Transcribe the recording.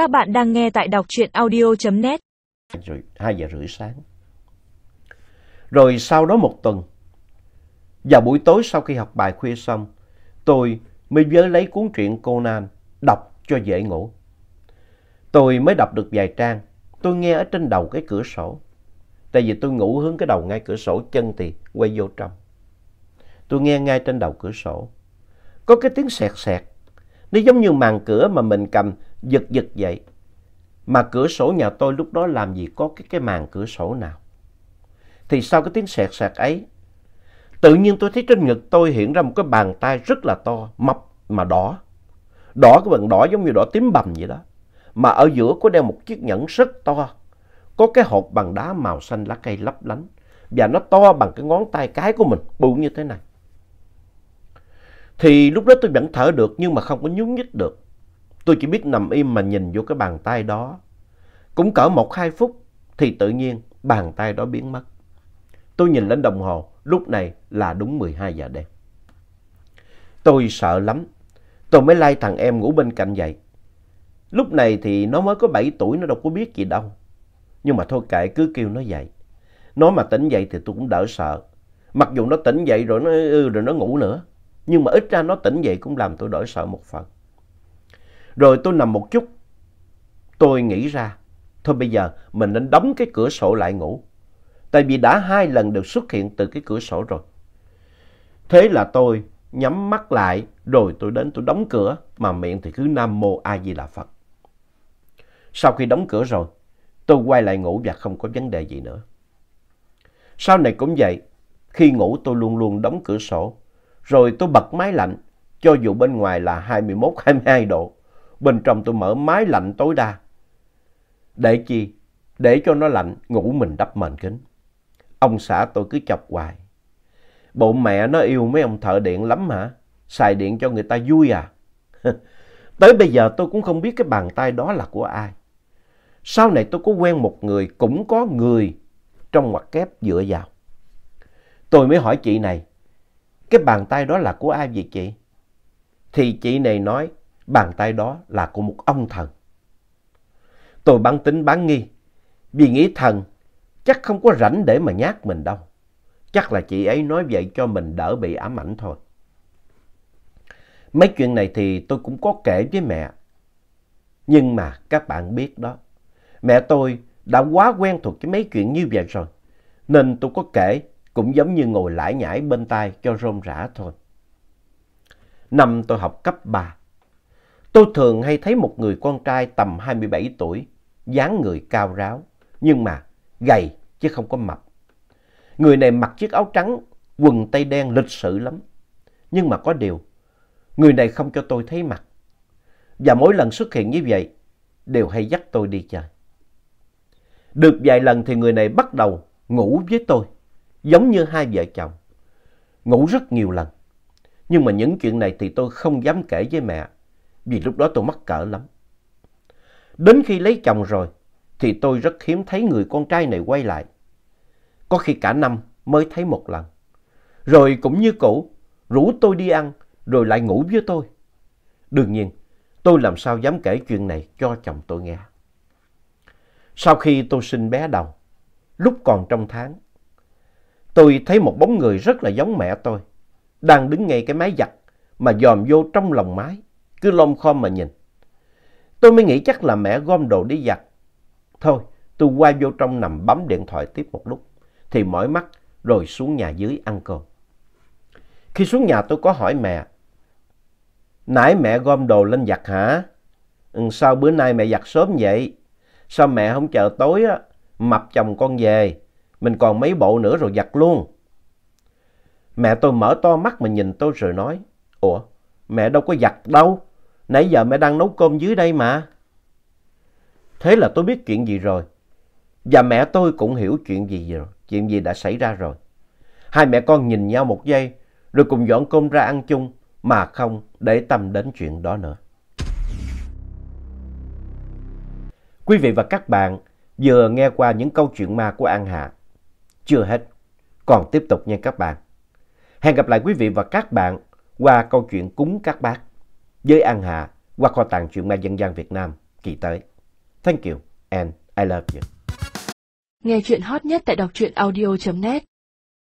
Các bạn đang nghe tại đọc truyện audio.net. Rồi 2 giờ rưỡi sáng. Rồi sau đó một tuần, vào buổi tối sau khi học bài khuya xong, tôi mới nhớ lấy cuốn truyện Conan đọc cho dễ ngủ. Tôi mới đọc được vài trang, tôi nghe ở trên đầu cái cửa sổ. Tại vì tôi ngủ hướng cái đầu ngay cửa sổ, chân thì quay vô trong. Tôi nghe ngay trên đầu cửa sổ. Có cái tiếng sẹt sẹt. Nó giống như màn cửa mà mình cầm giật giật vậy. Mà cửa sổ nhà tôi lúc đó làm gì có cái, cái màn cửa sổ nào. Thì sau cái tiếng sẹt sẹt ấy, tự nhiên tôi thấy trên ngực tôi hiện ra một cái bàn tay rất là to, mập mà đỏ. Đỏ cái bằng đỏ giống như đỏ tím bầm vậy đó. Mà ở giữa có đeo một chiếc nhẫn rất to. Có cái hộp bằng đá màu xanh lá cây lấp lánh. Và nó to bằng cái ngón tay cái của mình, bự như thế này. Thì lúc đó tôi vẫn thở được nhưng mà không có nhún nhích được. Tôi chỉ biết nằm im mà nhìn vô cái bàn tay đó. Cũng cỡ một hai phút thì tự nhiên bàn tay đó biến mất. Tôi nhìn lên đồng hồ, lúc này là đúng 12 giờ đêm. Tôi sợ lắm. Tôi mới lai thằng em ngủ bên cạnh dậy. Lúc này thì nó mới có 7 tuổi, nó đâu có biết gì đâu. Nhưng mà thôi kệ, cứ kêu nó dậy. Nó mà tỉnh dậy thì tôi cũng đỡ sợ. Mặc dù nó tỉnh dậy rồi nó, ừ, rồi nó ngủ nữa. Nhưng mà ít ra nó tỉnh dậy cũng làm tôi đỡ sợ một phần. Rồi tôi nằm một chút. Tôi nghĩ ra, thôi bây giờ mình nên đóng cái cửa sổ lại ngủ. Tại vì đã hai lần được xuất hiện từ cái cửa sổ rồi. Thế là tôi nhắm mắt lại rồi tôi đến tôi đóng cửa mà miệng thì cứ Nam Mô A Di Đà Phật. Sau khi đóng cửa rồi, tôi quay lại ngủ và không có vấn đề gì nữa. Sau này cũng vậy, khi ngủ tôi luôn luôn đóng cửa sổ, rồi tôi bật máy lạnh, cho dù bên ngoài là 21-22 độ, bên trong tôi mở máy lạnh tối đa. Để chi? Để cho nó lạnh, ngủ mình đắp mền kính. Ông xã tôi cứ chọc hoài. Bộ mẹ nó yêu mấy ông thợ điện lắm hả? Xài điện cho người ta vui à? Tới bây giờ tôi cũng không biết cái bàn tay đó là của ai. Sau này tôi có quen một người cũng có người trong ngoặc kép dựa vào. Tôi mới hỏi chị này, cái bàn tay đó là của ai vậy chị? Thì chị này nói, bàn tay đó là của một ông thần. Tôi bán tính bán nghi, vì nghĩ thần chắc không có rảnh để mà nhát mình đâu. Chắc là chị ấy nói vậy cho mình đỡ bị ám ảnh thôi. Mấy chuyện này thì tôi cũng có kể với mẹ. Nhưng mà các bạn biết đó, mẹ tôi đã quá quen thuộc với mấy chuyện như vậy rồi. Nên tôi có kể cũng giống như ngồi lải nhải bên tai cho rôm rã thôi. Năm tôi học cấp 3, tôi thường hay thấy một người con trai tầm 27 tuổi, dáng người cao ráo, nhưng mà gầy chứ không có mập. Người này mặc chiếc áo trắng, quần tây đen lịch sự lắm. Nhưng mà có điều, người này không cho tôi thấy mặt. Và mỗi lần xuất hiện như vậy, đều hay dắt tôi đi chơi. Được vài lần thì người này bắt đầu ngủ với tôi, giống như hai vợ chồng. Ngủ rất nhiều lần. Nhưng mà những chuyện này thì tôi không dám kể với mẹ, vì lúc đó tôi mắc cỡ lắm. Đến khi lấy chồng rồi, thì tôi rất hiếm thấy người con trai này quay lại. Có khi cả năm mới thấy một lần. Rồi cũng như cũ, rủ tôi đi ăn, rồi lại ngủ với tôi. Đương nhiên, tôi làm sao dám kể chuyện này cho chồng tôi nghe. Sau khi tôi sinh bé đầu, lúc còn trong tháng, tôi thấy một bóng người rất là giống mẹ tôi, đang đứng ngay cái máy giặt mà dòm vô trong lòng máy, cứ lom khom mà nhìn. Tôi mới nghĩ chắc là mẹ gom đồ đi giặt. Thôi, tôi qua vô trong nằm bấm điện thoại tiếp một lúc, thì mỏi mắt rồi xuống nhà dưới ăn cơm. Khi xuống nhà tôi có hỏi mẹ, nãy mẹ gom đồ lên giặt hả? Ừ, sao bữa nay mẹ giặt sớm vậy? Sao mẹ không chờ tối á, mập chồng con về, mình còn mấy bộ nữa rồi giặt luôn. Mẹ tôi mở to mắt mà nhìn tôi rồi nói, Ủa, mẹ đâu có giặt đâu, nãy giờ mẹ đang nấu cơm dưới đây mà. Thế là tôi biết chuyện gì rồi. Và mẹ tôi cũng hiểu chuyện gì rồi, chuyện gì đã xảy ra rồi. Hai mẹ con nhìn nhau một giây, rồi cùng dọn cơm ra ăn chung, mà không để tâm đến chuyện đó nữa. Quý vị và các bạn vừa nghe qua những câu chuyện ma của An Hạ. Chưa hết, còn tiếp tục nha các bạn. Hẹn gặp lại quý vị và các bạn qua câu chuyện cúng các bác với An Hạ qua kho tàng truyện ma dân gian Việt Nam. kỳ tới. Thank you and I love you. Nghe chuyện hot nhất tại đọc truyện audio.net